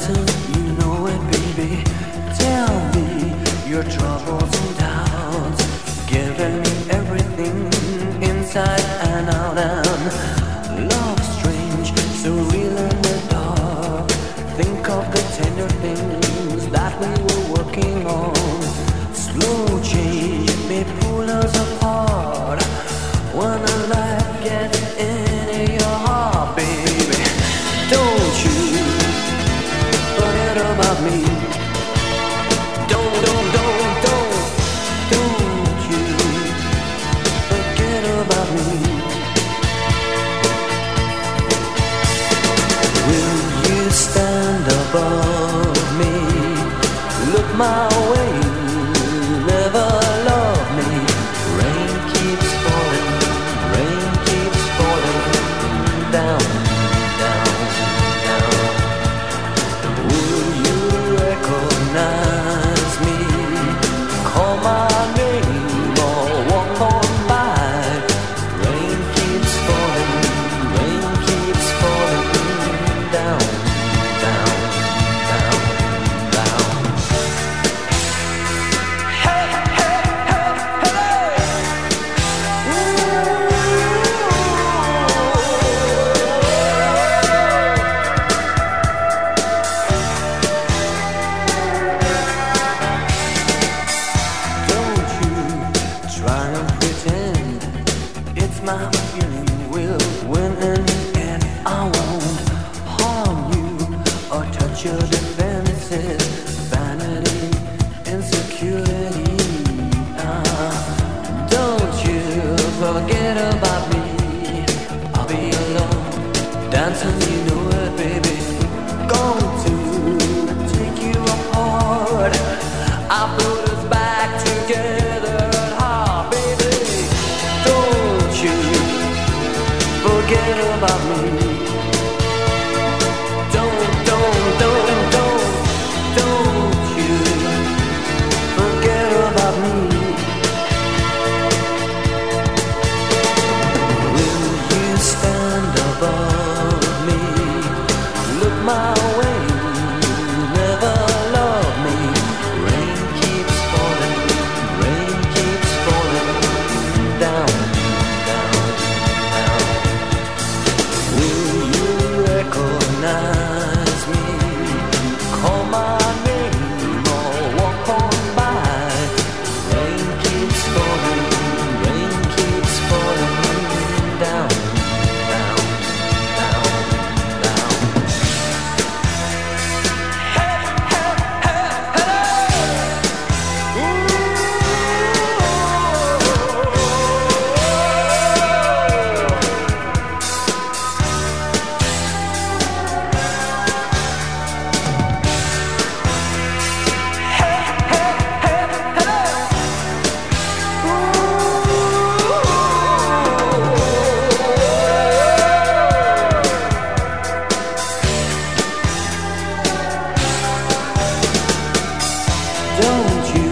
answer, you know it, baby. Tell me your troubles and doubts, Give me. my way. mama. forget about me. Don't want you.